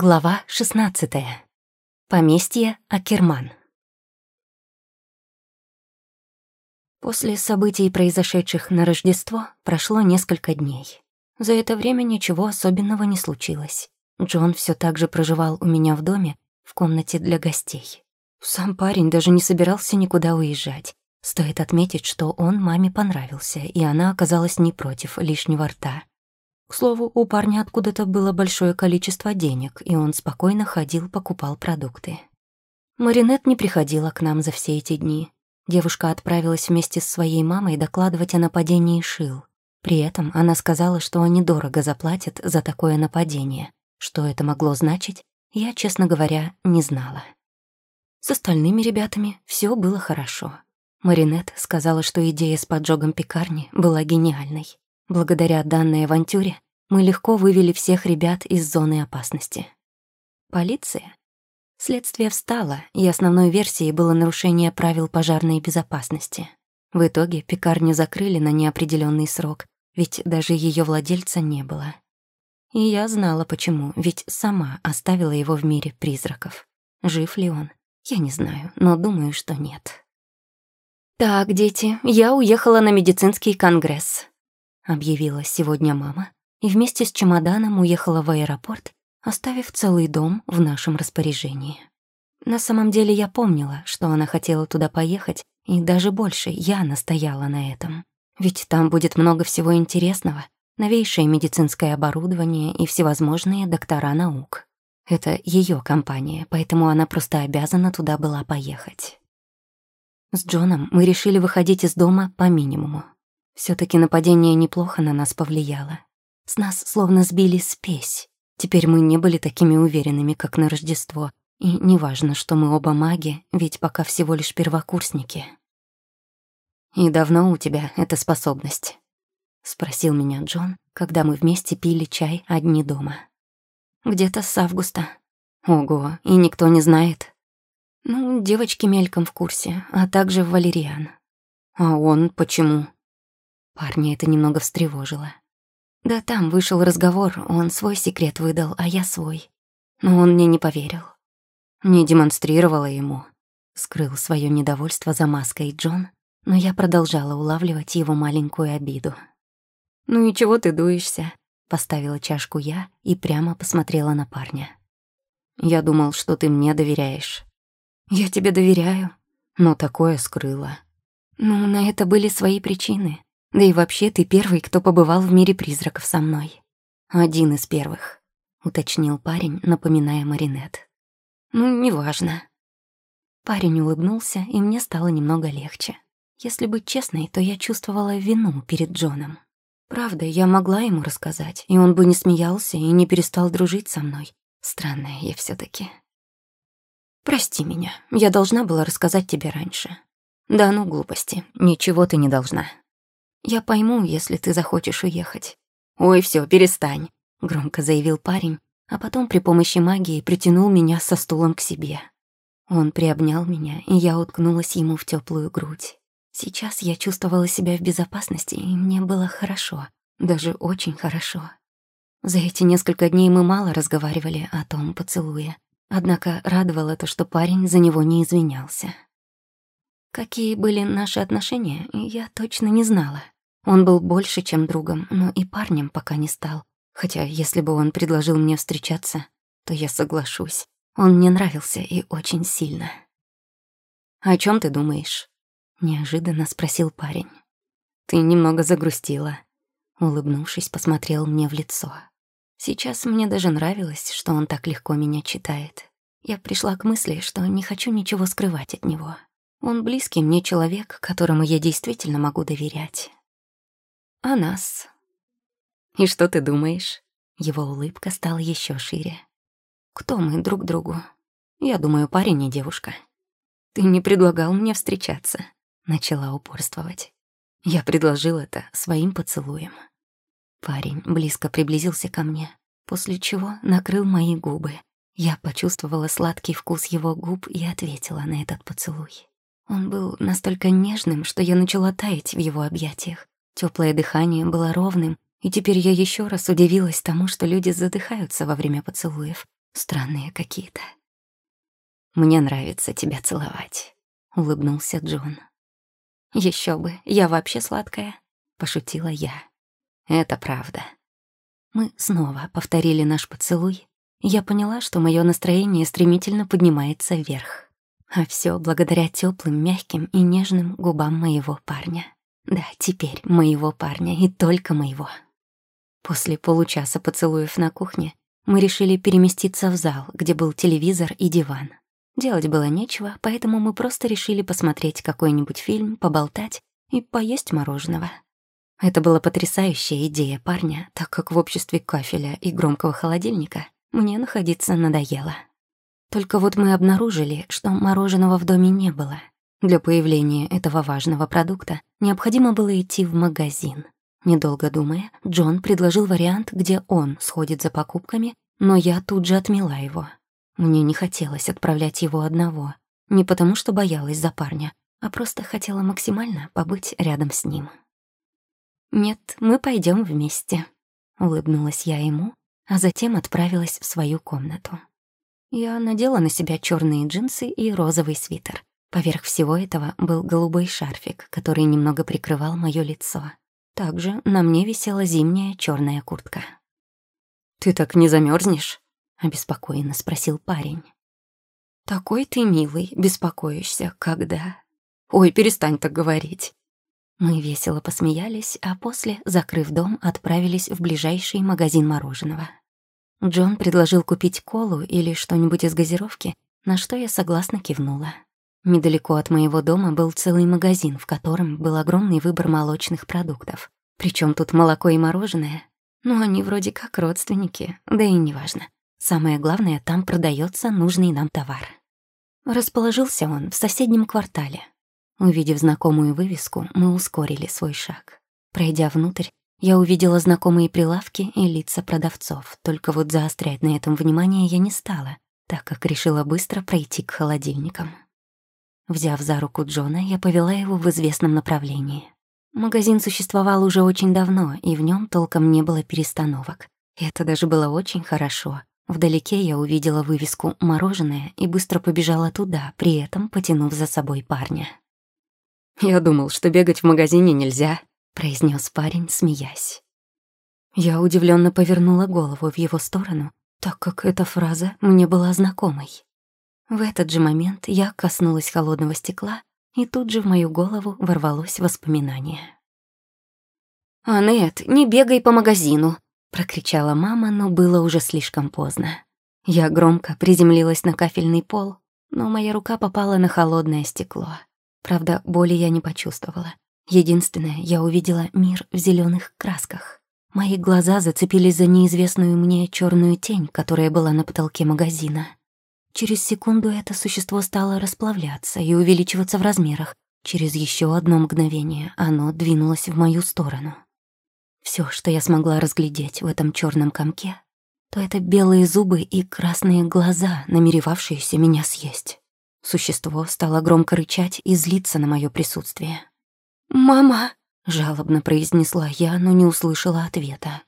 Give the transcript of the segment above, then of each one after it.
Глава 16. Поместье Акерман. После событий, произошедших на Рождество, прошло несколько дней. За это время ничего особенного не случилось. Джон все так же проживал у меня в доме, в комнате для гостей. Сам парень даже не собирался никуда уезжать. Стоит отметить, что он маме понравился, и она оказалась не против лишнего рта. К слову, у парня откуда-то было большое количество денег, и он спокойно ходил, покупал продукты. Маринет не приходила к нам за все эти дни. Девушка отправилась вместе с своей мамой докладывать о нападении Шил. При этом она сказала, что они дорого заплатят за такое нападение. Что это могло значить, я, честно говоря, не знала. С остальными ребятами все было хорошо. Маринет сказала, что идея с поджогом пекарни была гениальной. Благодаря данной авантюре мы легко вывели всех ребят из зоны опасности. Полиция? Следствие встало, и основной версией было нарушение правил пожарной безопасности. В итоге пекарню закрыли на неопределенный срок, ведь даже ее владельца не было. И я знала почему, ведь сама оставила его в мире призраков. Жив ли он? Я не знаю, но думаю, что нет. «Так, дети, я уехала на медицинский конгресс объявила сегодня мама, и вместе с чемоданом уехала в аэропорт, оставив целый дом в нашем распоряжении. На самом деле я помнила, что она хотела туда поехать, и даже больше я настояла на этом. Ведь там будет много всего интересного, новейшее медицинское оборудование и всевозможные доктора наук. Это ее компания, поэтому она просто обязана туда была поехать. С Джоном мы решили выходить из дома по минимуму все таки нападение неплохо на нас повлияло. С нас словно сбили спесь. Теперь мы не были такими уверенными, как на Рождество. И неважно, что мы оба маги, ведь пока всего лишь первокурсники. «И давно у тебя эта способность?» — спросил меня Джон, когда мы вместе пили чай одни дома. «Где-то с августа». «Ого, и никто не знает?» «Ну, девочки мельком в курсе, а также Валериан». «А он почему?» Парня это немного встревожило. Да там вышел разговор, он свой секрет выдал, а я свой. Но он мне не поверил. Не демонстрировала ему. Скрыл свое недовольство за маской Джон, но я продолжала улавливать его маленькую обиду. «Ну и чего ты дуешься?» Поставила чашку я и прямо посмотрела на парня. «Я думал, что ты мне доверяешь». «Я тебе доверяю». Но такое скрыла. «Ну, на это были свои причины. Да и вообще ты первый, кто побывал в мире призраков со мной. Один из первых, уточнил парень, напоминая Маринет. Ну, неважно. Парень улыбнулся, и мне стало немного легче. Если быть честной, то я чувствовала вину перед Джоном. Правда, я могла ему рассказать, и он бы не смеялся и не перестал дружить со мной. Странная я все таки Прости меня, я должна была рассказать тебе раньше. Да ну глупости, ничего ты не должна. Я пойму, если ты захочешь уехать. Ой, все, перестань, громко заявил парень, а потом при помощи магии притянул меня со стулом к себе. Он приобнял меня, и я уткнулась ему в теплую грудь. Сейчас я чувствовала себя в безопасности, и мне было хорошо, даже очень хорошо. За эти несколько дней мы мало разговаривали о том поцелуе, однако радовало то, что парень за него не извинялся. Какие были наши отношения, я точно не знала. Он был больше, чем другом, но и парнем пока не стал. Хотя, если бы он предложил мне встречаться, то я соглашусь. Он мне нравился и очень сильно. «О чем ты думаешь?» — неожиданно спросил парень. «Ты немного загрустила». Улыбнувшись, посмотрел мне в лицо. Сейчас мне даже нравилось, что он так легко меня читает. Я пришла к мысли, что не хочу ничего скрывать от него. Он близкий мне человек, которому я действительно могу доверять. А нас? И что ты думаешь? Его улыбка стала еще шире. Кто мы друг другу? Я думаю, парень и девушка. Ты не предлагал мне встречаться, начала упорствовать. Я предложил это своим поцелуем. Парень близко приблизился ко мне, после чего накрыл мои губы. Я почувствовала сладкий вкус его губ и ответила на этот поцелуй. Он был настолько нежным, что я начала таять в его объятиях. Теплое дыхание было ровным, и теперь я еще раз удивилась тому, что люди задыхаются во время поцелуев. Странные какие-то. «Мне нравится тебя целовать», — улыбнулся Джон. Еще бы, я вообще сладкая», — пошутила я. «Это правда». Мы снова повторили наш поцелуй. Я поняла, что мое настроение стремительно поднимается вверх. А все благодаря теплым, мягким и нежным губам моего парня. Да, теперь моего парня и только моего. После получаса поцелуев на кухне мы решили переместиться в зал, где был телевизор и диван. Делать было нечего, поэтому мы просто решили посмотреть какой-нибудь фильм, поболтать и поесть мороженого. Это была потрясающая идея парня, так как в обществе кафеля и громкого холодильника мне находиться надоело. Только вот мы обнаружили, что мороженого в доме не было. Для появления этого важного продукта необходимо было идти в магазин. Недолго думая, Джон предложил вариант, где он сходит за покупками, но я тут же отмела его. Мне не хотелось отправлять его одного. Не потому, что боялась за парня, а просто хотела максимально побыть рядом с ним. «Нет, мы пойдем вместе», — улыбнулась я ему, а затем отправилась в свою комнату. Я надела на себя черные джинсы и розовый свитер. Поверх всего этого был голубой шарфик, который немного прикрывал моё лицо. Также на мне висела зимняя черная куртка. «Ты так не замерзнешь? — обеспокоенно спросил парень. «Такой ты милый, беспокоишься, когда...» «Ой, перестань так говорить». Мы весело посмеялись, а после, закрыв дом, отправились в ближайший магазин мороженого. Джон предложил купить колу или что-нибудь из газировки, на что я согласно кивнула. Недалеко от моего дома был целый магазин, в котором был огромный выбор молочных продуктов. Причем тут молоко и мороженое. Ну, они вроде как родственники, да и неважно. Самое главное, там продается нужный нам товар. Расположился он в соседнем квартале. Увидев знакомую вывеску, мы ускорили свой шаг. Пройдя внутрь, я увидела знакомые прилавки и лица продавцов, только вот заострять на этом внимание я не стала, так как решила быстро пройти к холодильникам. Взяв за руку Джона, я повела его в известном направлении. Магазин существовал уже очень давно, и в нем толком не было перестановок. Это даже было очень хорошо, Вдалеке я увидела вывеску «Мороженое» и быстро побежала туда, при этом потянув за собой парня. «Я думал, что бегать в магазине нельзя», — произнес парень, смеясь. Я удивленно повернула голову в его сторону, так как эта фраза мне была знакомой. В этот же момент я коснулась холодного стекла, и тут же в мою голову ворвалось воспоминание. «Анет, не бегай по магазину», Прокричала мама, но было уже слишком поздно. Я громко приземлилась на кафельный пол, но моя рука попала на холодное стекло. Правда, боли я не почувствовала. Единственное, я увидела мир в зеленых красках. Мои глаза зацепились за неизвестную мне черную тень, которая была на потолке магазина. Через секунду это существо стало расплавляться и увеличиваться в размерах. Через еще одно мгновение оно двинулось в мою сторону. Все, что я смогла разглядеть в этом черном комке, то это белые зубы и красные глаза, намеревавшиеся меня съесть. Существо стало громко рычать и злиться на мое присутствие. «Мама!» — жалобно произнесла я, но не услышала ответа.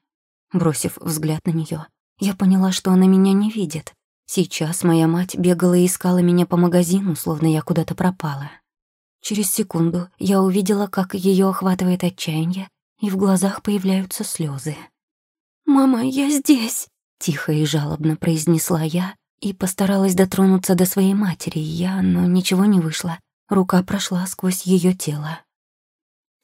Бросив взгляд на нее, я поняла, что она меня не видит. Сейчас моя мать бегала и искала меня по магазину, словно я куда-то пропала. Через секунду я увидела, как ее охватывает отчаяние, и в глазах появляются слезы. «Мама, я здесь!» — тихо и жалобно произнесла я и постаралась дотронуться до своей матери, я, но ничего не вышло. Рука прошла сквозь ее тело.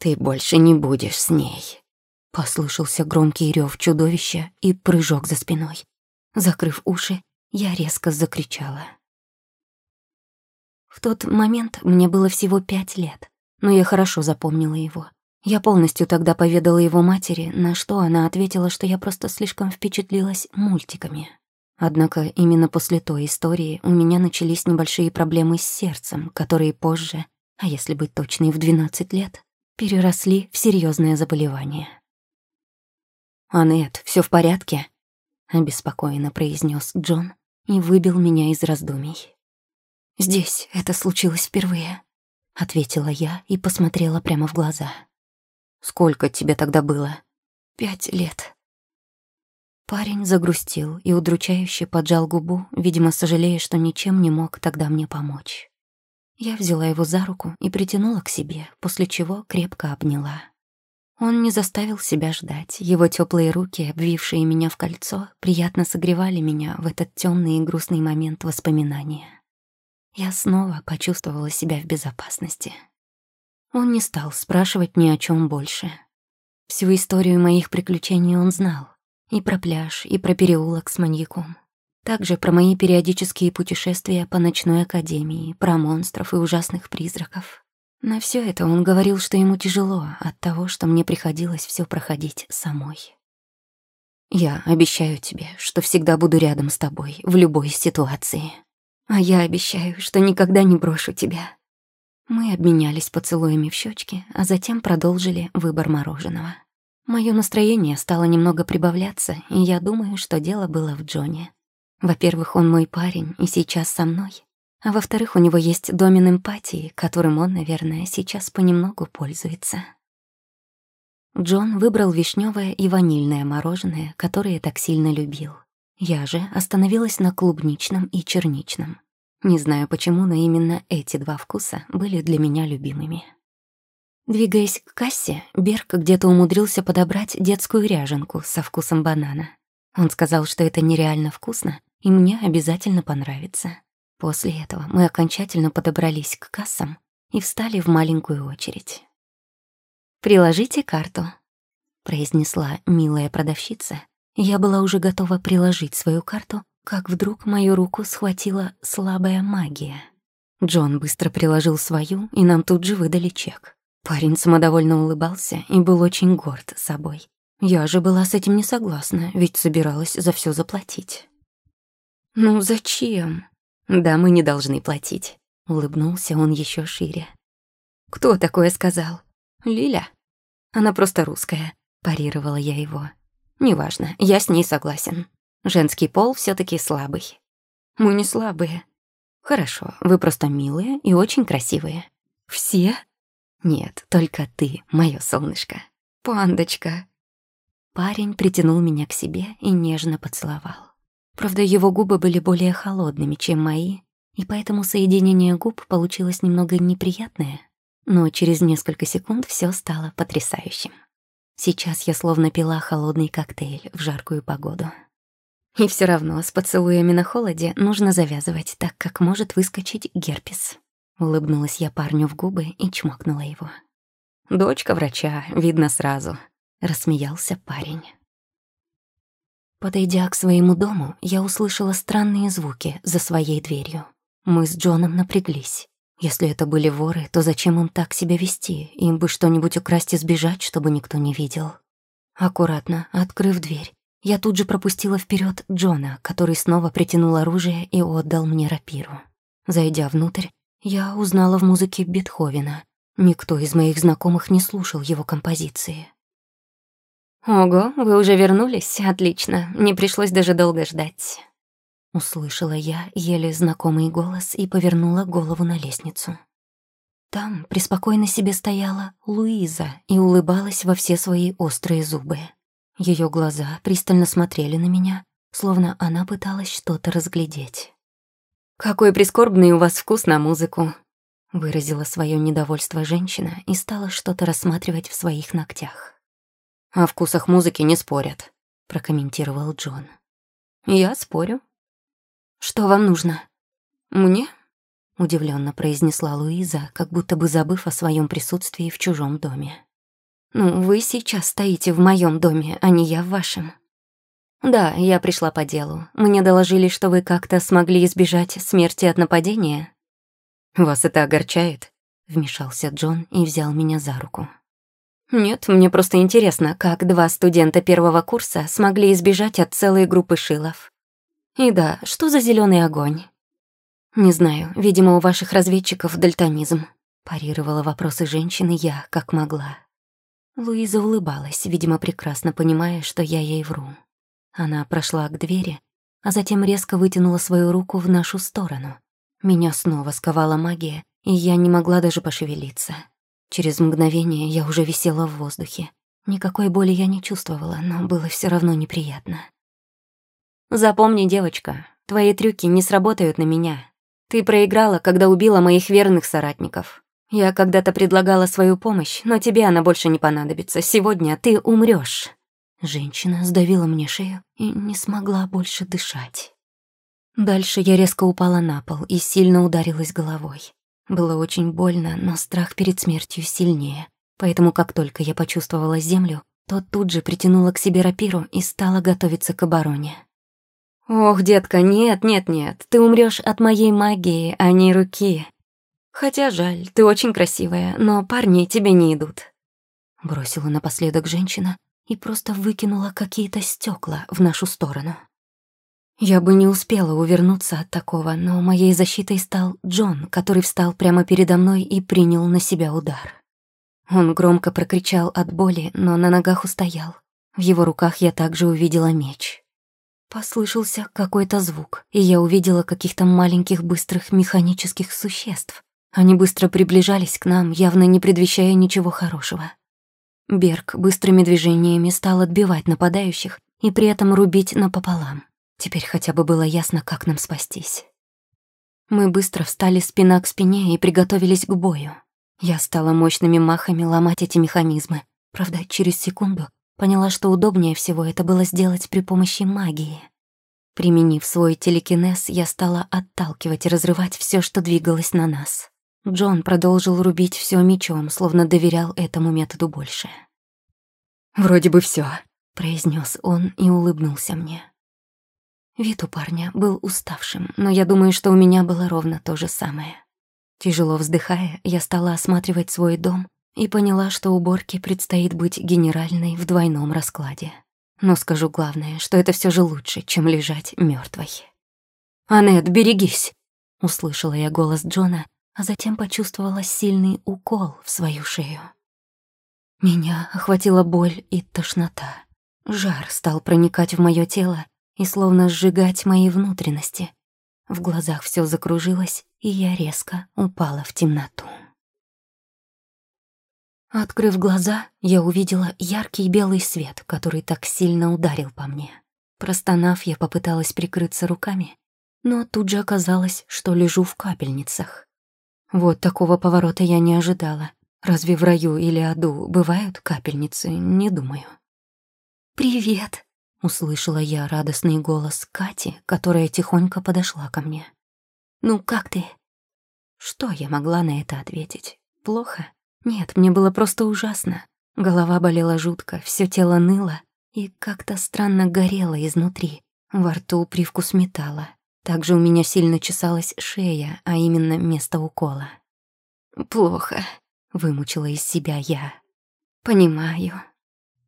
«Ты больше не будешь с ней», — послышался громкий рев чудовища и прыжок за спиной. Закрыв уши, я резко закричала. В тот момент мне было всего пять лет, но я хорошо запомнила его. Я полностью тогда поведала его матери, на что она ответила, что я просто слишком впечатлилась мультиками. Однако именно после той истории у меня начались небольшие проблемы с сердцем, которые позже, а если быть точной, в 12 лет, переросли в серьезное заболевание. «Аннет, все в порядке?» — обеспокоенно произнес Джон и выбил меня из раздумий. «Здесь это случилось впервые», — ответила я и посмотрела прямо в глаза. Сколько тебе тогда было? Пять лет. Парень загрустил и удручающе поджал губу, видимо, сожалея, что ничем не мог тогда мне помочь. Я взяла его за руку и притянула к себе, после чего крепко обняла. Он не заставил себя ждать. Его теплые руки, обвившие меня в кольцо, приятно согревали меня в этот темный и грустный момент воспоминания. Я снова почувствовала себя в безопасности. Он не стал спрашивать ни о чем больше. Всю историю моих приключений он знал. И про пляж, и про переулок с маньяком. Также про мои периодические путешествия по ночной академии, про монстров и ужасных призраков. На все это он говорил, что ему тяжело от того, что мне приходилось все проходить самой. «Я обещаю тебе, что всегда буду рядом с тобой в любой ситуации. А я обещаю, что никогда не брошу тебя». Мы обменялись поцелуями в щечки, а затем продолжили выбор мороженого. Моё настроение стало немного прибавляться, и я думаю, что дело было в Джоне. Во-первых, он мой парень и сейчас со мной. А во-вторых, у него есть домен эмпатии, которым он, наверное, сейчас понемногу пользуется. Джон выбрал вишневое и ванильное мороженое, которое так сильно любил. Я же остановилась на клубничном и черничном. Не знаю почему, но именно эти два вкуса были для меня любимыми. Двигаясь к кассе, Берг где-то умудрился подобрать детскую ряженку со вкусом банана. Он сказал, что это нереально вкусно, и мне обязательно понравится. После этого мы окончательно подобрались к кассам и встали в маленькую очередь. «Приложите карту», — произнесла милая продавщица. Я была уже готова приложить свою карту, как вдруг мою руку схватила слабая магия. Джон быстро приложил свою, и нам тут же выдали чек. Парень самодовольно улыбался и был очень горд собой. Я же была с этим не согласна, ведь собиралась за все заплатить. «Ну зачем?» «Да, мы не должны платить», — улыбнулся он еще шире. «Кто такое сказал?» «Лиля». «Она просто русская», — парировала я его. «Неважно, я с ней согласен. Женский пол все таки слабый». «Мы не слабые». «Хорошо, вы просто милые и очень красивые». «Все?» Нет, только ты, моё солнышко. Пандочка. Парень притянул меня к себе и нежно поцеловал. Правда, его губы были более холодными, чем мои, и поэтому соединение губ получилось немного неприятное. Но через несколько секунд всё стало потрясающим. Сейчас я словно пила холодный коктейль в жаркую погоду. И всё равно с поцелуями на холоде нужно завязывать, так как может выскочить герпес. Улыбнулась я парню в губы и чмокнула его. «Дочка врача, видно сразу», — рассмеялся парень. Подойдя к своему дому, я услышала странные звуки за своей дверью. Мы с Джоном напряглись. Если это были воры, то зачем им так себя вести? Им бы что-нибудь украсть и сбежать, чтобы никто не видел. Аккуратно, открыв дверь, я тут же пропустила вперед Джона, который снова притянул оружие и отдал мне рапиру. Зайдя внутрь, я узнала в музыке Бетховена. Никто из моих знакомых не слушал его композиции. «Ого, вы уже вернулись? Отлично. Не пришлось даже долго ждать». Услышала я еле знакомый голос и повернула голову на лестницу. Там преспокойно себе стояла Луиза и улыбалась во все свои острые зубы. Ее глаза пристально смотрели на меня, словно она пыталась что-то разглядеть. «Какой прискорбный у вас вкус на музыку», — выразила свое недовольство женщина и стала что-то рассматривать в своих ногтях. «О вкусах музыки не спорят», — прокомментировал Джон. «Я спорю». «Что вам нужно?» «Мне?» — удивленно произнесла Луиза, как будто бы забыв о своем присутствии в чужом доме. «Ну, вы сейчас стоите в моем доме, а не я в вашем», «Да, я пришла по делу. Мне доложили, что вы как-то смогли избежать смерти от нападения». «Вас это огорчает?» — вмешался Джон и взял меня за руку. «Нет, мне просто интересно, как два студента первого курса смогли избежать от целой группы шилов. И да, что за зеленый огонь?» «Не знаю, видимо, у ваших разведчиков дальтонизм», — парировала вопросы женщины я, как могла. Луиза улыбалась, видимо, прекрасно понимая, что я ей вру. Она прошла к двери, а затем резко вытянула свою руку в нашу сторону. Меня снова сковала магия, и я не могла даже пошевелиться. Через мгновение я уже висела в воздухе. Никакой боли я не чувствовала, но было все равно неприятно. Запомни, девочка, твои трюки не сработают на меня. Ты проиграла, когда убила моих верных соратников. Я когда-то предлагала свою помощь, но тебе она больше не понадобится. Сегодня ты умрёшь. Женщина сдавила мне шею и не смогла больше дышать. Дальше я резко упала на пол и сильно ударилась головой. Было очень больно, но страх перед смертью сильнее. Поэтому как только я почувствовала землю, то тут же притянула к себе рапиру и стала готовиться к обороне. «Ох, детка, нет, нет, нет, ты умрёшь от моей магии, а не руки. Хотя жаль, ты очень красивая, но парни тебе не идут». Бросила напоследок женщина и просто выкинула какие-то стекла в нашу сторону. Я бы не успела увернуться от такого, но моей защитой стал Джон, который встал прямо передо мной и принял на себя удар. Он громко прокричал от боли, но на ногах устоял. В его руках я также увидела меч. Послышался какой-то звук, и я увидела каких-то маленьких быстрых механических существ. Они быстро приближались к нам, явно не предвещая ничего хорошего. Берг быстрыми движениями стал отбивать нападающих и при этом рубить напополам. Теперь хотя бы было ясно, как нам спастись. Мы быстро встали спина к спине и приготовились к бою. Я стала мощными махами ломать эти механизмы. Правда, через секунду Поняла, что удобнее всего это было сделать при помощи магии. Применив свой телекинез, я стала отталкивать и разрывать все, что двигалось на нас. Джон продолжил рубить все мечом, словно доверял этому методу больше. «Вроде бы все, произнес он и улыбнулся мне. Вид у парня был уставшим, но я думаю, что у меня было ровно то же самое. Тяжело вздыхая, я стала осматривать свой дом и поняла, что уборке предстоит быть генеральной в двойном раскладе. Но скажу главное, что это все же лучше, чем лежать мертвой. «Анет, берегись!» — услышала я голос Джона, а затем почувствовала сильный укол в свою шею. Меня охватила боль и тошнота. Жар стал проникать в мое тело и словно сжигать мои внутренности. В глазах все закружилось, и я резко упала в темноту. Открыв глаза, я увидела яркий белый свет, который так сильно ударил по мне. Простонав, я попыталась прикрыться руками, но тут же оказалось, что лежу в капельницах. Вот такого поворота я не ожидала. Разве в раю или аду бывают капельницы? Не думаю. «Привет!» — услышала я радостный голос Кати, которая тихонько подошла ко мне. «Ну, как ты?» Что я могла на это ответить? Плохо? Нет, мне было просто ужасно. Голова болела жутко, все тело ныло и как-то странно горело изнутри. Во рту привкус металла. Также у меня сильно чесалась шея, а именно место укола. «Плохо», — вымучила из себя я. «Понимаю».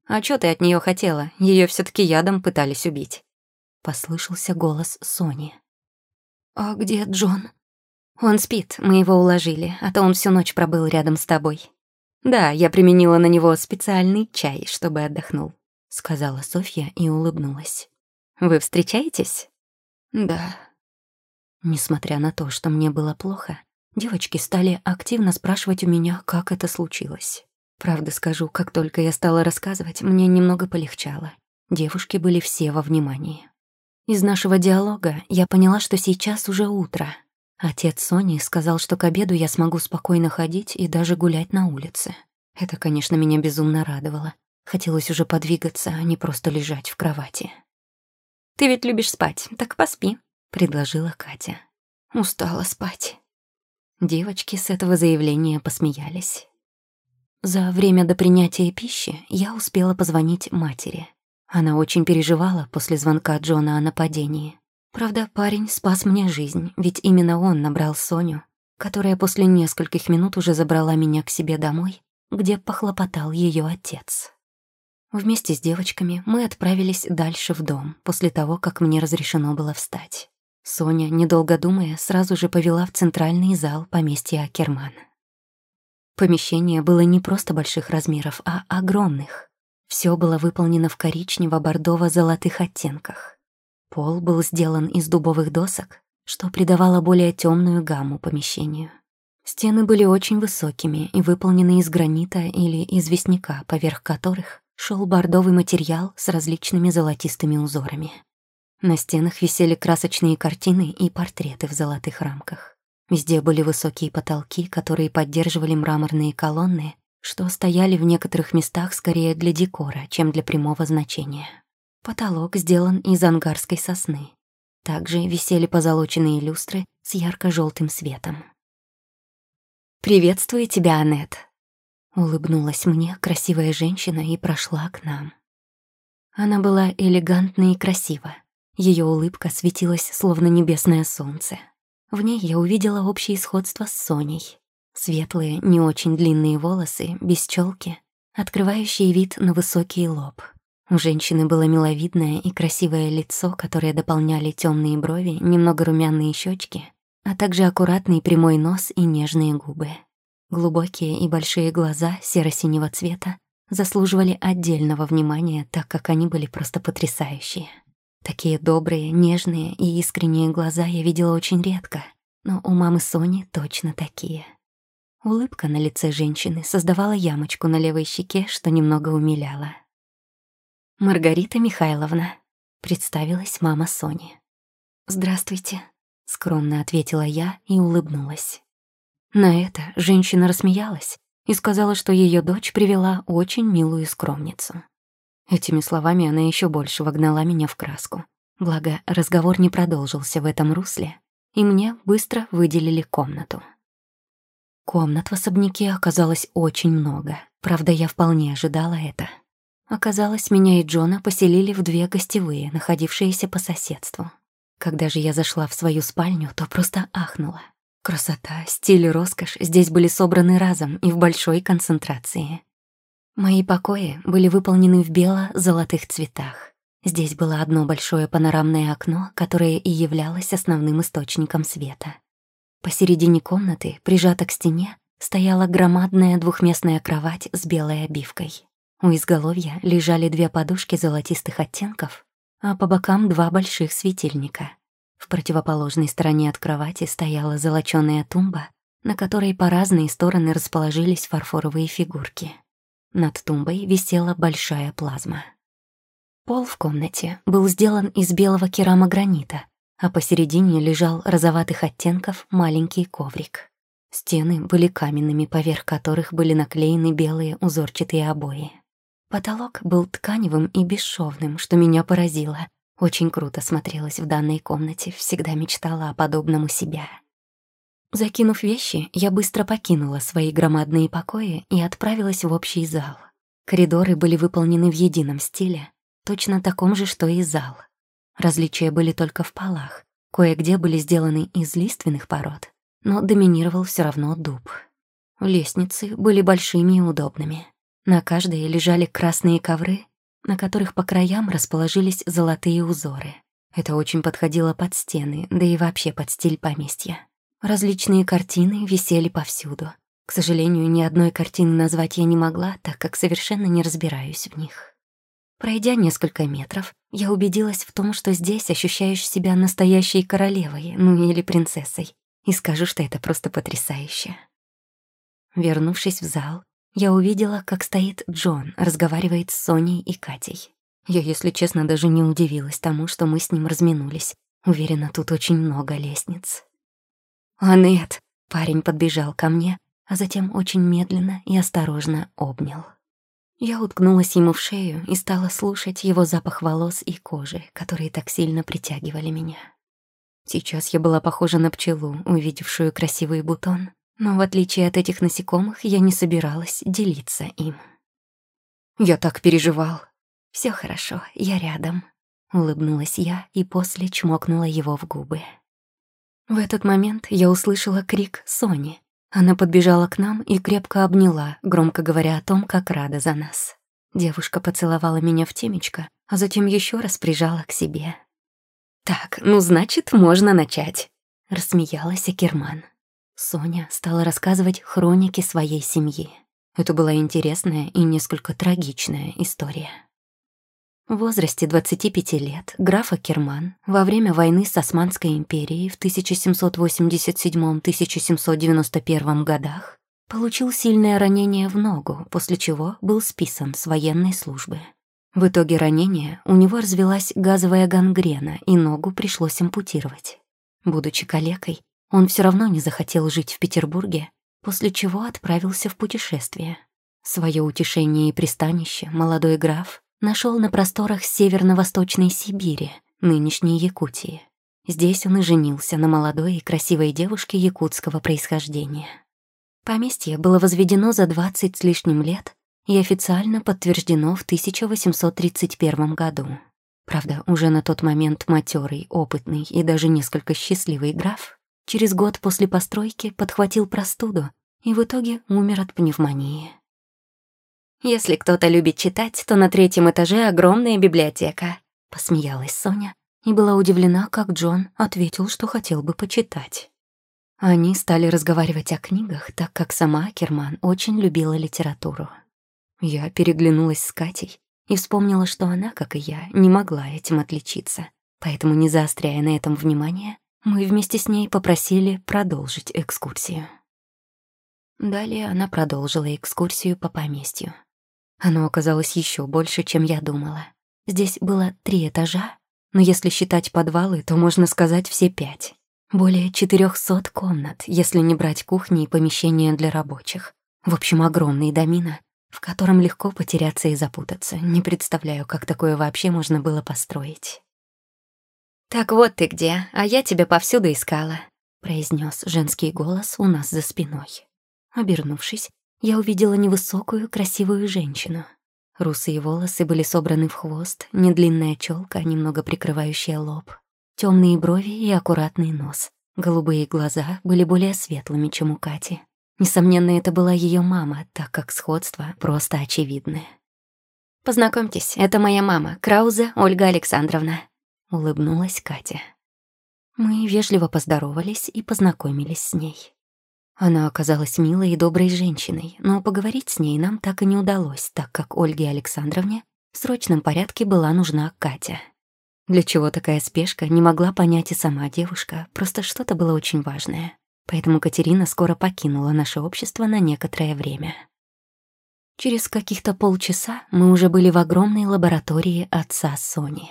«А чё ты от неё хотела? Её всё-таки ядом пытались убить». Послышался голос Сони. «А где Джон?» «Он спит, мы его уложили, а то он всю ночь пробыл рядом с тобой». «Да, я применила на него специальный чай, чтобы отдохнул», — сказала Софья и улыбнулась. «Вы встречаетесь?» «Да». Несмотря на то, что мне было плохо, девочки стали активно спрашивать у меня, как это случилось. Правда скажу, как только я стала рассказывать, мне немного полегчало. Девушки были все во внимании. Из нашего диалога я поняла, что сейчас уже утро, Отец Сони сказал, что к обеду я смогу спокойно ходить и даже гулять на улице. Это, конечно, меня безумно радовало. Хотелось уже подвигаться, а не просто лежать в кровати. «Ты ведь любишь спать, так поспи», — предложила Катя. «Устала спать». Девочки с этого заявления посмеялись. За время до принятия пищи я успела позвонить матери. Она очень переживала после звонка Джона о нападении. Правда, парень спас мне жизнь, ведь именно он набрал Соню, которая после нескольких минут уже забрала меня к себе домой, где похлопотал ее отец. Вместе с девочками мы отправились дальше в дом, после того, как мне разрешено было встать. Соня, недолго думая, сразу же повела в центральный зал поместья Акерман. Помещение было не просто больших размеров, а огромных. Все было выполнено в коричнево-бордово-золотых оттенках. Пол был сделан из дубовых досок, что придавало более темную гамму помещению. Стены были очень высокими и выполнены из гранита или известняка, поверх которых шел бордовый материал с различными золотистыми узорами. На стенах висели красочные картины и портреты в золотых рамках. Везде были высокие потолки, которые поддерживали мраморные колонны, что стояли в некоторых местах скорее для декора, чем для прямого значения. Потолок сделан из ангарской сосны. Также висели позолоченные люстры с ярко желтым светом. «Приветствую тебя, Аннет!» Улыбнулась мне красивая женщина и прошла к нам. Она была элегантна и красива. Ее улыбка светилась, словно небесное солнце. В ней я увидела общее сходство с Соней. Светлые, не очень длинные волосы, без челки, открывающие вид на высокий лоб. У женщины было миловидное и красивое лицо, которое дополняли темные брови, немного румяные щечки, а также аккуратный прямой нос и нежные губы. Глубокие и большие глаза серо-синего цвета заслуживали отдельного внимания, так как они были просто потрясающие. Такие добрые, нежные и искренние глаза я видела очень редко, но у мамы Сони точно такие. Улыбка на лице женщины создавала ямочку на левой щеке, что немного умиляла. «Маргарита Михайловна», — представилась мама Сони. «Здравствуйте», — скромно ответила я и улыбнулась. На это женщина рассмеялась и сказала, что ее дочь привела очень милую скромницу. Этими словами она еще больше вогнала меня в краску. Благо, разговор не продолжился в этом русле, и мне быстро выделили комнату. Комнат в особняке оказалось очень много, правда, я вполне ожидала это. Оказалось, меня и Джона поселили в две гостевые, находившиеся по соседству. Когда же я зашла в свою спальню, то просто ахнула. Красота, стиль и роскошь здесь были собраны разом и в большой концентрации. Мои покои были выполнены в бело-золотых цветах. Здесь было одно большое панорамное окно, которое и являлось основным источником света. Посередине комнаты, прижата к стене, стояла громадная двухместная кровать с белой обивкой. У изголовья лежали две подушки золотистых оттенков, а по бокам два больших светильника. В противоположной стороне от кровати стояла золочёная тумба, на которой по разные стороны расположились фарфоровые фигурки. Над тумбой висела большая плазма. Пол в комнате был сделан из белого керамогранита, а посередине лежал розоватых оттенков маленький коврик. Стены были каменными, поверх которых были наклеены белые узорчатые обои. Потолок был тканевым и бесшовным, что меня поразило. Очень круто смотрелась в данной комнате, всегда мечтала о подобном у себя. Закинув вещи, я быстро покинула свои громадные покои и отправилась в общий зал. Коридоры были выполнены в едином стиле, точно таком же, что и зал. Различия были только в полах. Кое-где были сделаны из лиственных пород, но доминировал все равно дуб. Лестницы были большими и удобными. На каждой лежали красные ковры, на которых по краям расположились золотые узоры. Это очень подходило под стены, да и вообще под стиль поместья. Различные картины висели повсюду. К сожалению, ни одной картины назвать я не могла, так как совершенно не разбираюсь в них. Пройдя несколько метров, я убедилась в том, что здесь ощущаешь себя настоящей королевой, ну или принцессой, и скажу, что это просто потрясающе. Вернувшись в зал, я увидела, как стоит Джон, разговаривает с Соней и Катей. Я, если честно, даже не удивилась тому, что мы с ним разминулись. Уверена, тут очень много лестниц. «Анет!» — парень подбежал ко мне, а затем очень медленно и осторожно обнял. Я уткнулась ему в шею и стала слушать его запах волос и кожи, которые так сильно притягивали меня. Сейчас я была похожа на пчелу, увидевшую красивый бутон, но в отличие от этих насекомых я не собиралась делиться им. «Я так переживал». Все хорошо, я рядом», — улыбнулась я и после чмокнула его в губы. В этот момент я услышала крик Сони. Она подбежала к нам и крепко обняла, громко говоря о том, как рада за нас. Девушка поцеловала меня в темечко, а затем еще раз прижала к себе. «Так, ну значит, можно начать», — рассмеялась Акерман. Соня стала рассказывать хроники своей семьи. Это была интересная и несколько трагичная история. В возрасте 25 лет граф Акерман во время войны с Османской империей в 1787-1791 годах получил сильное ранение в ногу, после чего был списан с военной службы. В итоге ранения у него развелась газовая гангрена, и ногу пришлось ампутировать. Будучи калекой, он все равно не захотел жить в Петербурге, после чего отправился в путешествие. Свое утешение и пристанище молодой граф нашел на просторах северно-восточной Сибири, нынешней Якутии. Здесь он и женился на молодой и красивой девушке якутского происхождения. Поместье было возведено за 20 с лишним лет и официально подтверждено в 1831 году. Правда, уже на тот момент матерый, опытный и даже несколько счастливый граф через год после постройки подхватил простуду и в итоге умер от пневмонии. «Если кто-то любит читать, то на третьем этаже огромная библиотека», — посмеялась Соня и была удивлена, как Джон ответил, что хотел бы почитать. Они стали разговаривать о книгах, так как сама Керман очень любила литературу. Я переглянулась с Катей и вспомнила, что она, как и я, не могла этим отличиться. Поэтому, не заостряя на этом внимание, мы вместе с ней попросили продолжить экскурсию. Далее она продолжила экскурсию по поместью. Оно оказалось еще больше, чем я думала. Здесь было три этажа, но если считать подвалы, то можно сказать все пять. Более 400 комнат, если не брать кухни и помещения для рабочих. В общем, огромный домина, в котором легко потеряться и запутаться. Не представляю, как такое вообще можно было построить. «Так вот ты где, а я тебя повсюду искала», — произнес женский голос у нас за спиной. Обернувшись, я увидела невысокую, красивую женщину. Русые волосы были собраны в хвост, недлинная челка, немного прикрывающая лоб, темные брови и аккуратный нос. Голубые глаза были более светлыми, чем у Кати. Несомненно, это была ее мама, так как сходство просто очевидное. «Познакомьтесь, это моя мама, Крауза Ольга Александровна», — улыбнулась Катя. Мы вежливо поздоровались и познакомились с ней. Она оказалась милой и доброй женщиной, но поговорить с ней нам так и не удалось, так как Ольге Александровне в срочном порядке была нужна Катя. Для чего такая спешка, не могла понять и сама девушка, просто что-то было очень важное поэтому Катерина скоро покинула наше общество на некоторое время. Через каких-то полчаса мы уже были в огромной лаборатории отца Сони.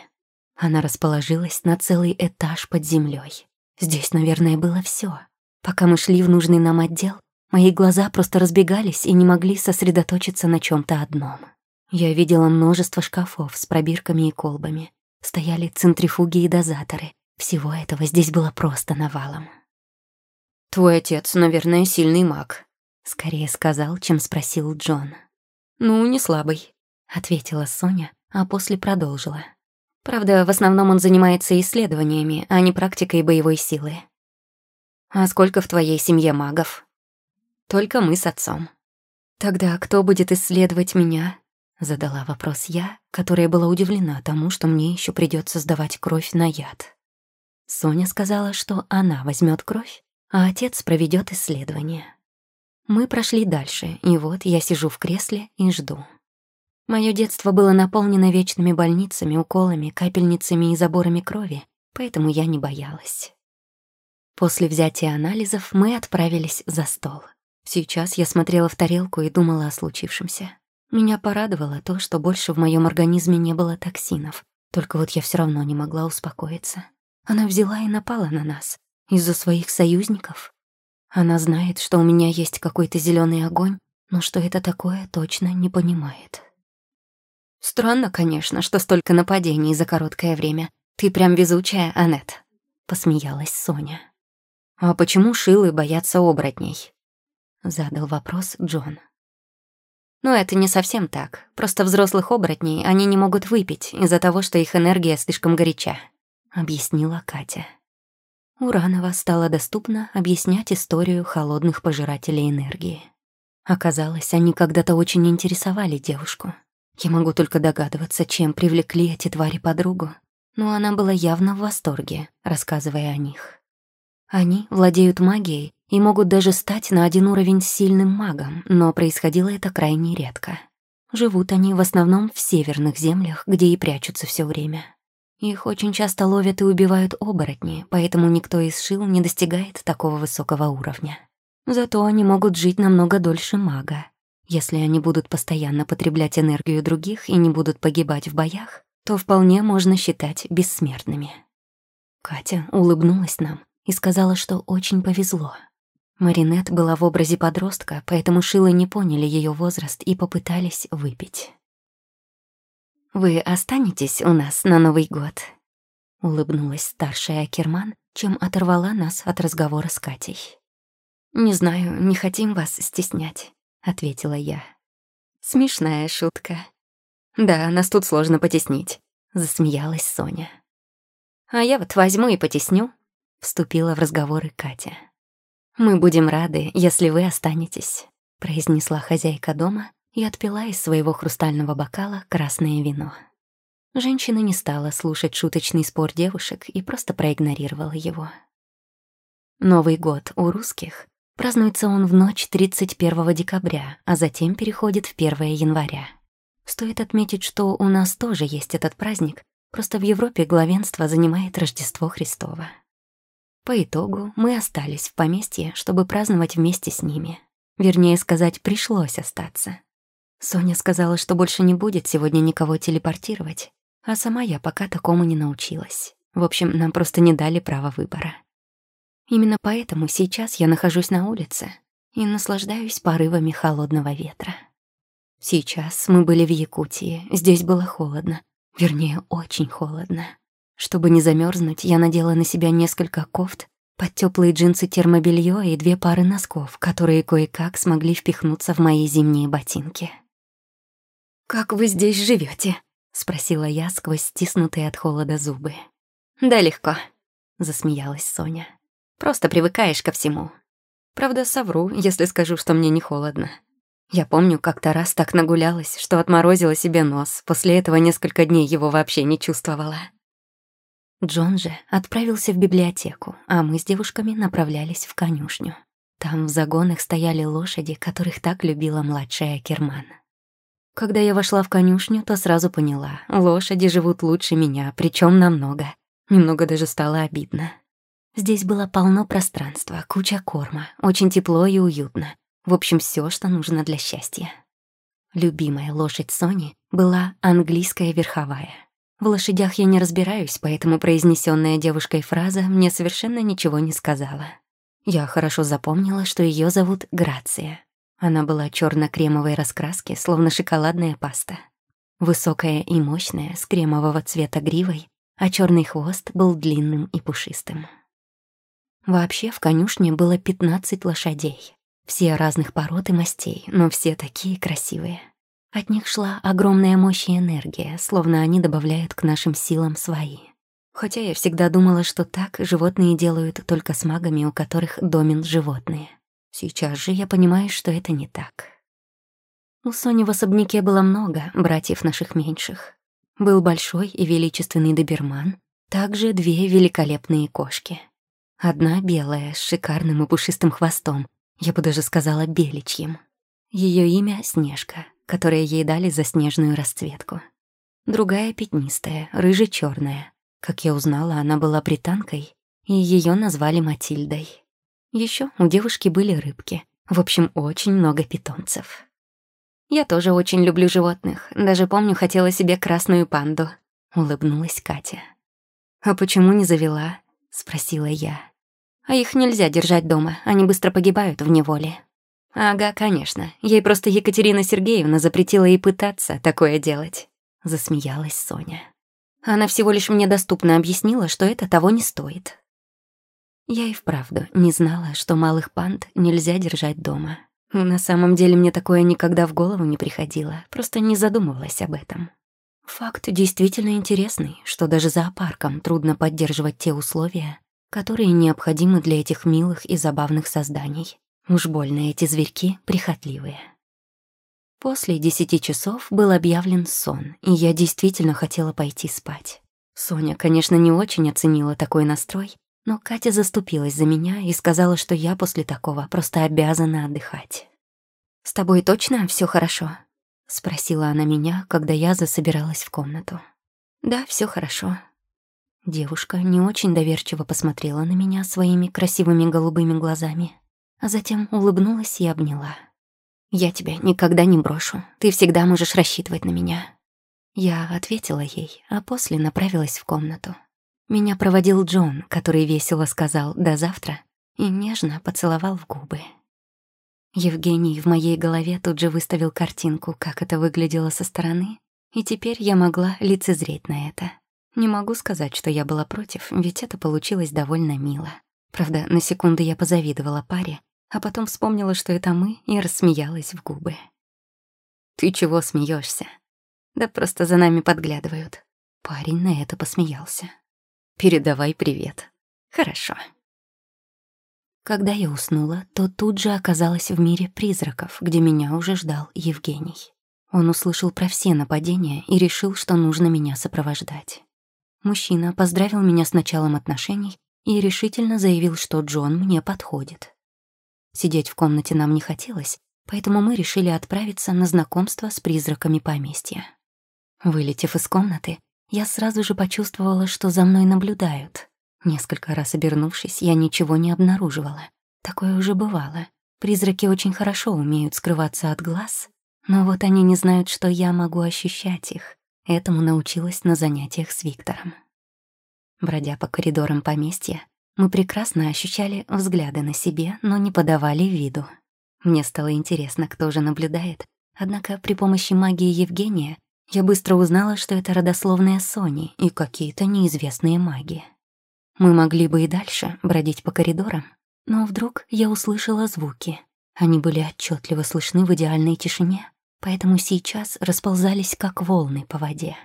Она расположилась на целый этаж под землей. Здесь, наверное, было все. Пока мы шли в нужный нам отдел, мои глаза просто разбегались и не могли сосредоточиться на чем то одном. Я видела множество шкафов с пробирками и колбами. Стояли центрифуги и дозаторы. Всего этого здесь было просто навалом. «Твой отец, наверное, сильный маг», — скорее сказал, чем спросил Джон. «Ну, не слабый», — ответила Соня, а после продолжила. «Правда, в основном он занимается исследованиями, а не практикой боевой силы». «А сколько в твоей семье магов?» «Только мы с отцом». «Тогда кто будет исследовать меня?» — задала вопрос я, которая была удивлена тому, что мне еще придется сдавать кровь на яд. Соня сказала, что она возьмет кровь, а отец проведет исследование. Мы прошли дальше, и вот я сижу в кресле и жду. Мое детство было наполнено вечными больницами, уколами, капельницами и заборами крови, поэтому я не боялась. После взятия анализов мы отправились за стол. Сейчас я смотрела в тарелку и думала о случившемся. Меня порадовало то, что больше в моем организме не было токсинов, только вот я все равно не могла успокоиться. Она взяла и напала на нас, из-за своих союзников? Она знает, что у меня есть какой-то зеленый огонь, но что это такое, точно не понимает. Странно, конечно, что столько нападений за короткое время. Ты прям везучая, Анет, посмеялась Соня. А почему шилы боятся оборотней? Задал вопрос Джон. Ну, это не совсем так. Просто взрослых оборотней они не могут выпить из-за того, что их энергия слишком горяча, объяснила Катя. Уранова стало доступно объяснять историю холодных пожирателей энергии. Оказалось, они когда-то очень интересовали девушку. Я могу только догадываться, чем привлекли эти твари подругу, но она была явно в восторге, рассказывая о них. Они владеют магией и могут даже стать на один уровень с сильным магом, но происходило это крайне редко. Живут они в основном в северных землях, где и прячутся все время. Их очень часто ловят и убивают оборотни, поэтому никто из шил не достигает такого высокого уровня. Зато они могут жить намного дольше мага. Если они будут постоянно потреблять энергию других и не будут погибать в боях, то вполне можно считать бессмертными. Катя улыбнулась нам и сказала, что очень повезло. Маринет была в образе подростка, поэтому Шилы не поняли ее возраст и попытались выпить. «Вы останетесь у нас на Новый год?» — улыбнулась старшая Акерман, чем оторвала нас от разговора с Катей. «Не знаю, не хотим вас стеснять», — ответила я. «Смешная шутка». «Да, нас тут сложно потеснить», — засмеялась Соня. «А я вот возьму и потесню», — вступила в разговоры Катя. «Мы будем рады, если вы останетесь», — произнесла хозяйка дома и отпила из своего хрустального бокала красное вино. Женщина не стала слушать шуточный спор девушек и просто проигнорировала его. Новый год у русских празднуется он в ночь 31 декабря, а затем переходит в 1 января. Стоит отметить, что у нас тоже есть этот праздник, просто в Европе главенство занимает Рождество Христово. По итогу мы остались в поместье, чтобы праздновать вместе с ними. Вернее сказать, пришлось остаться. Соня сказала, что больше не будет сегодня никого телепортировать, а сама я пока такому не научилась. В общем, нам просто не дали права выбора. Именно поэтому сейчас я нахожусь на улице и наслаждаюсь порывами холодного ветра. Сейчас мы были в Якутии, здесь было холодно, вернее, очень холодно. Чтобы не замерзнуть, я надела на себя несколько кофт, под теплые джинсы термобелье и две пары носков, которые кое-как смогли впихнуться в мои зимние ботинки. «Как вы здесь живете? спросила я сквозь стиснутые от холода зубы. «Да легко», — засмеялась Соня. «Просто привыкаешь ко всему. Правда, совру, если скажу, что мне не холодно. Я помню, как-то раз так нагулялась, что отморозила себе нос. После этого несколько дней его вообще не чувствовала. Джон же отправился в библиотеку, а мы с девушками направлялись в конюшню. Там в загонах стояли лошади, которых так любила младшая Керман. Когда я вошла в конюшню, то сразу поняла, лошади живут лучше меня, причем намного. Немного даже стало обидно. Здесь было полно пространства, куча корма, очень тепло и уютно. В общем, все, что нужно для счастья. Любимая лошадь Сони была английская верховая. В лошадях я не разбираюсь, поэтому произнесенная девушкой фраза мне совершенно ничего не сказала. Я хорошо запомнила, что ее зовут Грация. Она была черно кремовой раскраски, словно шоколадная паста. Высокая и мощная, с кремового цвета гривой, а черный хвост был длинным и пушистым. Вообще в конюшне было 15 лошадей. Все разных пород и мастей, но все такие красивые. От них шла огромная мощь и энергия, словно они добавляют к нашим силам свои. Хотя я всегда думала, что так животные делают только с магами, у которых домен животные. Сейчас же я понимаю, что это не так. У Сони в особняке было много братьев наших меньших. Был большой и величественный доберман, также две великолепные кошки. Одна белая, с шикарным и пушистым хвостом, я бы даже сказала беличьим. Ее имя — Снежка, которые ей дали за снежную расцветку. Другая пятнистая, рыже черная Как я узнала, она была британкой, и ее назвали Матильдой. Еще у девушки были рыбки. В общем, очень много питомцев. Я тоже очень люблю животных. Даже помню, хотела себе красную панду. Улыбнулась Катя. «А почему не завела?» — спросила я. «А их нельзя держать дома, они быстро погибают в неволе». «Ага, конечно. Ей просто Екатерина Сергеевна запретила и пытаться такое делать», — засмеялась Соня. Она всего лишь мне доступно объяснила, что это того не стоит. Я и вправду не знала, что малых панд нельзя держать дома. На самом деле мне такое никогда в голову не приходило, просто не задумывалась об этом. Факт действительно интересный, что даже зоопаркам трудно поддерживать те условия, которые необходимы для этих милых и забавных созданий. Уж больно эти зверьки прихотливые. После десяти часов был объявлен сон, и я действительно хотела пойти спать. Соня, конечно, не очень оценила такой настрой, но Катя заступилась за меня и сказала, что я после такого просто обязана отдыхать. «С тобой точно все хорошо?» — спросила она меня, когда я засобиралась в комнату. «Да, все хорошо». Девушка не очень доверчиво посмотрела на меня своими красивыми голубыми глазами а затем улыбнулась и обняла. Я тебя никогда не брошу. Ты всегда можешь рассчитывать на меня». Я ответила ей, а после направилась в комнату. Меня проводил Джон, который весело сказал «до завтра» и нежно поцеловал в губы. Евгений в моей голове тут же выставил картинку, как это выглядело со стороны, и теперь я могла лицезреть на это. Не могу сказать, что я была против, ведь это получилось довольно мило. Правда, на секунду я позавидовала паре, а потом вспомнила, что это мы, и рассмеялась в губы. «Ты чего смеешься? «Да просто за нами подглядывают». Парень на это посмеялся. «Передавай привет». «Хорошо». Когда я уснула, то тут же оказалась в мире призраков, где меня уже ждал Евгений. Он услышал про все нападения и решил, что нужно меня сопровождать. Мужчина поздравил меня с началом отношений и решительно заявил, что Джон мне подходит. Сидеть в комнате нам не хотелось, поэтому мы решили отправиться на знакомство с призраками поместья. Вылетев из комнаты, я сразу же почувствовала, что за мной наблюдают. Несколько раз обернувшись, я ничего не обнаруживала. Такое уже бывало. Призраки очень хорошо умеют скрываться от глаз, но вот они не знают, что я могу ощущать их. Этому научилась на занятиях с Виктором. Бродя по коридорам поместья, мы прекрасно ощущали взгляды на себе, но не подавали виду. Мне стало интересно, кто же наблюдает, однако при помощи магии Евгения я быстро узнала, что это родословная Сони и какие-то неизвестные маги. Мы могли бы и дальше бродить по коридорам, но вдруг я услышала звуки. Они были отчетливо слышны в идеальной тишине, поэтому сейчас расползались как волны по воде.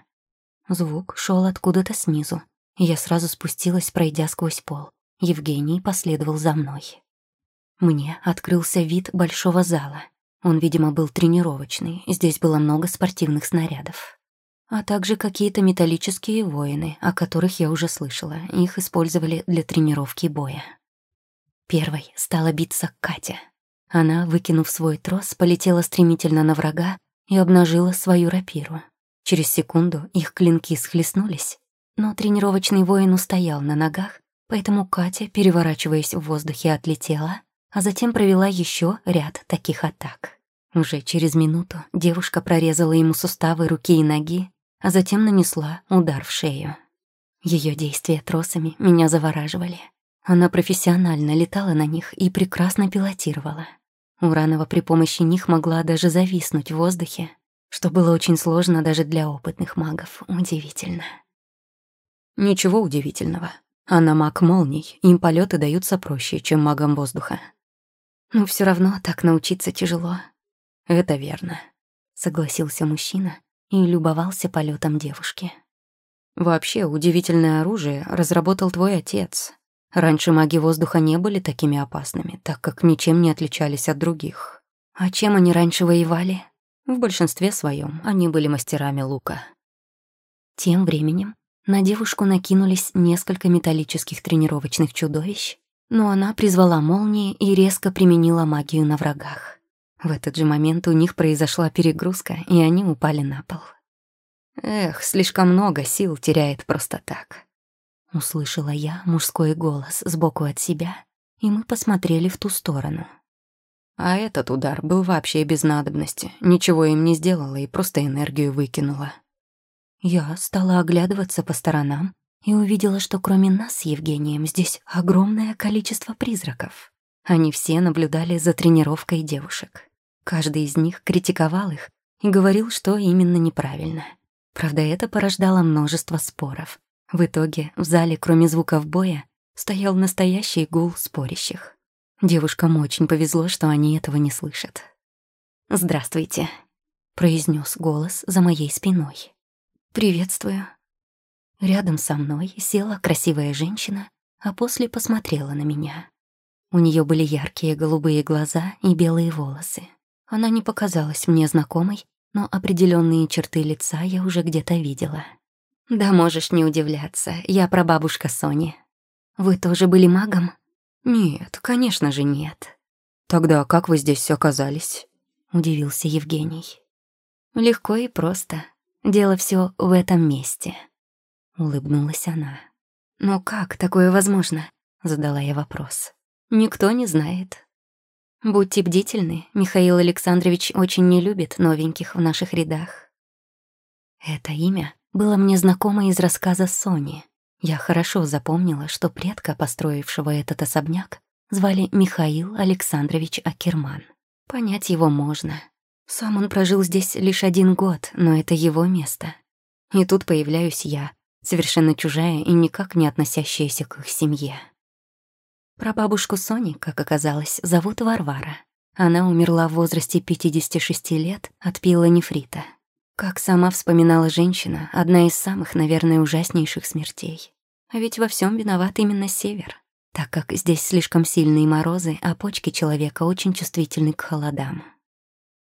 Звук шел откуда-то снизу, и я сразу спустилась, пройдя сквозь пол. Евгений последовал за мной. Мне открылся вид большого зала. Он, видимо, был тренировочный, здесь было много спортивных снарядов а также какие-то металлические воины, о которых я уже слышала. Их использовали для тренировки боя. Первой стала биться Катя. Она, выкинув свой трос, полетела стремительно на врага и обнажила свою рапиру. Через секунду их клинки схлестнулись, но тренировочный воин устоял на ногах, поэтому Катя, переворачиваясь в воздухе, отлетела, а затем провела еще ряд таких атак. Уже через минуту девушка прорезала ему суставы руки и ноги, а затем нанесла удар в шею. Ее действия тросами меня завораживали. Она профессионально летала на них и прекрасно пилотировала. Уранова при помощи них могла даже зависнуть в воздухе, что было очень сложно даже для опытных магов. Удивительно. Ничего удивительного. Она маг молний, им полеты даются проще, чем магам воздуха. Но все равно так научиться тяжело. Это верно, согласился мужчина и любовался полетом девушки. «Вообще, удивительное оружие разработал твой отец. Раньше маги воздуха не были такими опасными, так как ничем не отличались от других. А чем они раньше воевали? В большинстве своем они были мастерами лука». Тем временем на девушку накинулись несколько металлических тренировочных чудовищ, но она призвала молнии и резко применила магию на врагах. В этот же момент у них произошла перегрузка, и они упали на пол. «Эх, слишком много сил теряет просто так», — услышала я мужской голос сбоку от себя, и мы посмотрели в ту сторону. А этот удар был вообще без надобности, ничего им не сделала и просто энергию выкинула. Я стала оглядываться по сторонам и увидела, что кроме нас с Евгением здесь огромное количество призраков. Они все наблюдали за тренировкой девушек. Каждый из них критиковал их и говорил, что именно неправильно. Правда, это порождало множество споров. В итоге в зале, кроме звуков боя, стоял настоящий гул спорящих. Девушкам очень повезло, что они этого не слышат. «Здравствуйте», — произнес голос за моей спиной. «Приветствую». Рядом со мной села красивая женщина, а после посмотрела на меня. У нее были яркие голубые глаза и белые волосы. Она не показалась мне знакомой, но определенные черты лица я уже где-то видела. «Да можешь не удивляться, я прабабушка Сони. Вы тоже были магом?» «Нет, конечно же нет». «Тогда как вы здесь оказались?» — удивился Евгений. «Легко и просто. Дело все в этом месте», — улыбнулась она. «Но как такое возможно?» — задала я вопрос. «Никто не знает. Будьте бдительны, Михаил Александрович очень не любит новеньких в наших рядах. Это имя было мне знакомо из рассказа Сони. Я хорошо запомнила, что предка, построившего этот особняк, звали Михаил Александрович Акерман. Понять его можно. Сам он прожил здесь лишь один год, но это его место. И тут появляюсь я, совершенно чужая и никак не относящаяся к их семье. Прабабушку Сони, как оказалось, зовут Варвара. Она умерла в возрасте 56 лет от пилонефрита. Как сама вспоминала женщина, одна из самых, наверное, ужаснейших смертей. А ведь во всем виноват именно север, так как здесь слишком сильные морозы, а почки человека очень чувствительны к холодам.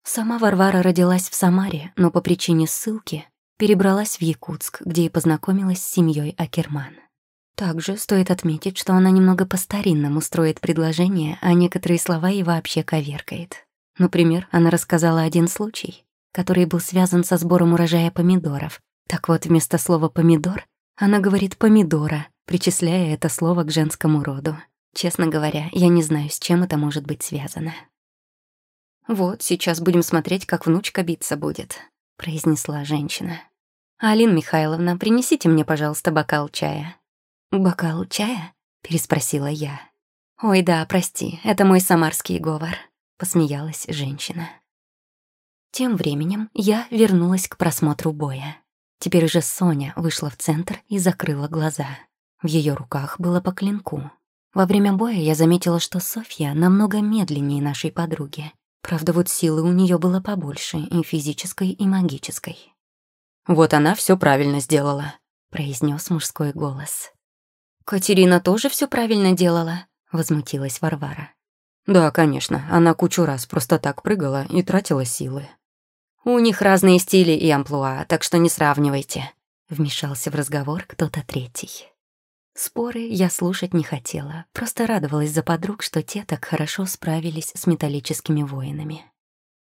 Сама Варвара родилась в Самаре, но по причине ссылки перебралась в Якутск, где и познакомилась с семьей Акерман. Также стоит отметить, что она немного по-старинному строит предложение, а некоторые слова и вообще коверкает. Например, она рассказала один случай, который был связан со сбором урожая помидоров. Так вот, вместо слова «помидор» она говорит «помидора», причисляя это слово к женскому роду. Честно говоря, я не знаю, с чем это может быть связано. «Вот, сейчас будем смотреть, как внучка биться будет», — произнесла женщина. «Алина Михайловна, принесите мне, пожалуйста, бокал чая». «Бокал чая?» — переспросила я. «Ой, да, прости, это мой самарский говор», — посмеялась женщина. Тем временем я вернулась к просмотру боя. Теперь уже Соня вышла в центр и закрыла глаза. В ее руках было по клинку. Во время боя я заметила, что Софья намного медленнее нашей подруги. Правда, вот силы у нее было побольше, и физической, и магической. «Вот она все правильно сделала», — произнес мужской голос. «Катерина тоже все правильно делала?» — возмутилась Варвара. «Да, конечно, она кучу раз просто так прыгала и тратила силы». «У них разные стили и амплуа, так что не сравнивайте», — вмешался в разговор кто-то третий. Споры я слушать не хотела, просто радовалась за подруг, что те так хорошо справились с металлическими воинами.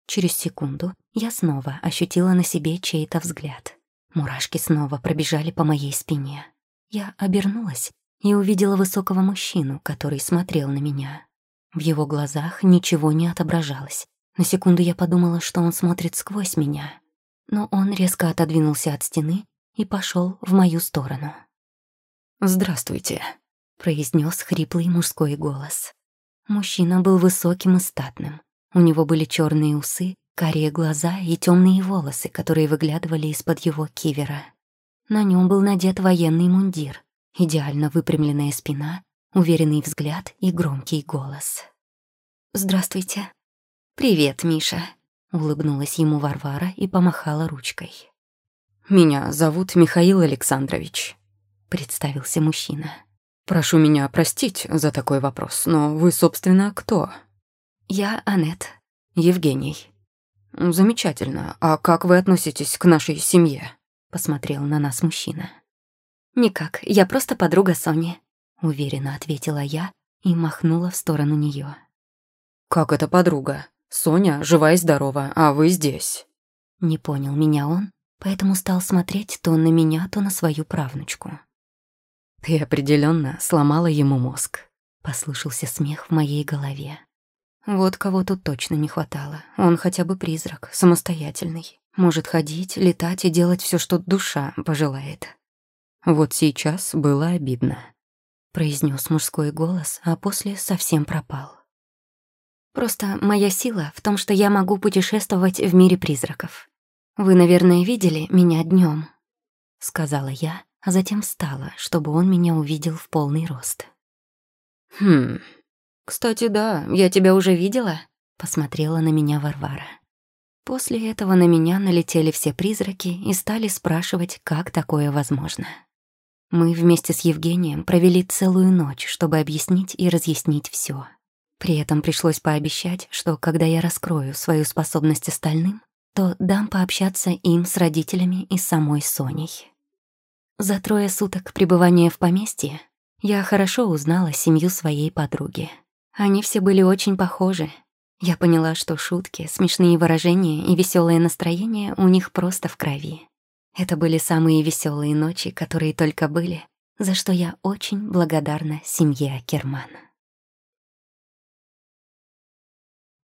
Через секунду я снова ощутила на себе чей-то взгляд. Мурашки снова пробежали по моей спине. Я обернулась и увидела высокого мужчину, который смотрел на меня. В его глазах ничего не отображалось. На секунду я подумала, что он смотрит сквозь меня. Но он резко отодвинулся от стены и пошел в мою сторону. «Здравствуйте», — произнес хриплый мужской голос. Мужчина был высоким и статным. У него были черные усы, карие глаза и темные волосы, которые выглядывали из-под его кивера. На нем был надет военный мундир, Идеально выпрямленная спина, уверенный взгляд и громкий голос. «Здравствуйте». «Привет, Миша», — улыбнулась ему Варвара и помахала ручкой. «Меня зовут Михаил Александрович», — представился мужчина. «Прошу меня простить за такой вопрос, но вы, собственно, кто?» «Я Анет». «Евгений». «Замечательно. А как вы относитесь к нашей семье?» — посмотрел на нас мужчина. «Никак, я просто подруга Сони», — уверенно ответила я и махнула в сторону нее. «Как это подруга? Соня жива и здорова, а вы здесь?» Не понял меня он, поэтому стал смотреть то на меня, то на свою правнучку. «Ты определенно сломала ему мозг», — послышался смех в моей голове. Вот кого тут точно не хватало. Он хотя бы призрак, самостоятельный. Может ходить, летать и делать все, что душа пожелает. Вот сейчас было обидно. Произнес мужской голос, а после совсем пропал. Просто моя сила в том, что я могу путешествовать в мире призраков. Вы, наверное, видели меня днем, сказала я, а затем встала, чтобы он меня увидел в полный рост. Хм. Кстати, да, я тебя уже видела, посмотрела на меня Варвара. После этого на меня налетели все призраки и стали спрашивать, как такое возможно. Мы вместе с Евгением провели целую ночь, чтобы объяснить и разъяснить все. При этом пришлось пообещать, что когда я раскрою свою способность остальным, то дам пообщаться им с родителями и самой Соней. За трое суток пребывания в поместье я хорошо узнала семью своей подруги. Они все были очень похожи. Я поняла, что шутки, смешные выражения и веселое настроение у них просто в крови. Это были самые веселые ночи, которые только были, за что я очень благодарна семье Акермана.